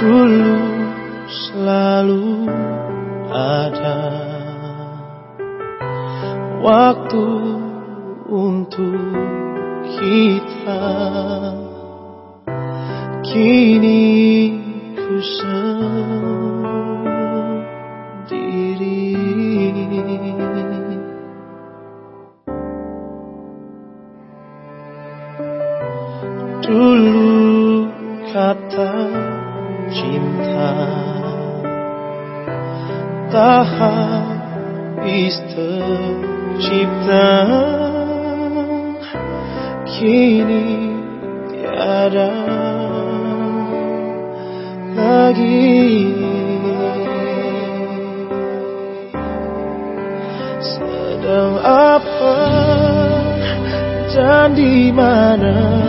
dulu selalu ada waktu untuk kita. Kini ku sendiri. Dulu kata cinta. Tak habis tercipta. Kini tiada lagi. Sedang apa dan di mana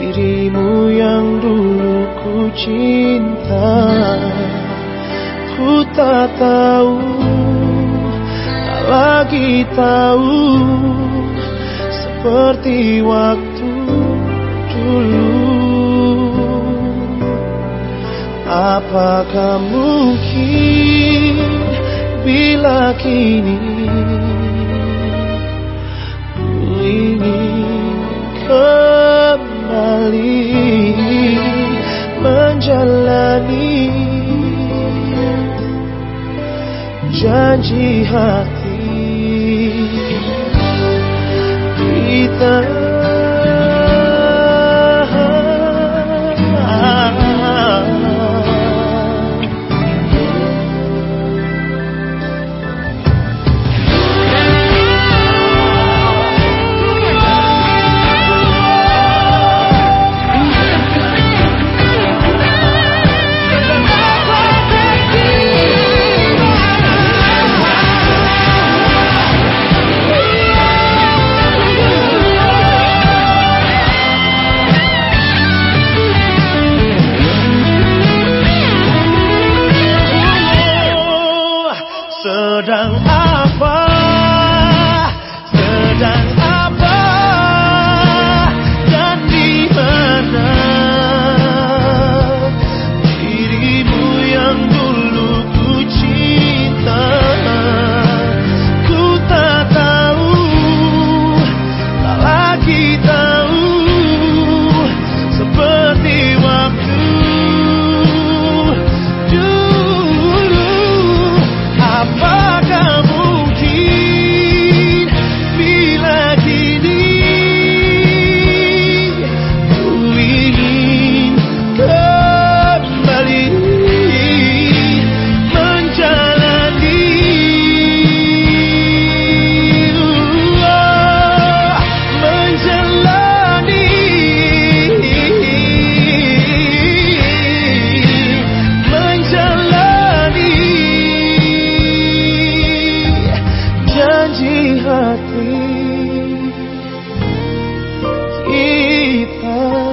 dirimu yang dulu ku cinta. Ku tak tahu tak lagi tahu seperti waktu dulu. Apakah mungkin bila kini ku ingin kembali menjalani janji hati. Kita people.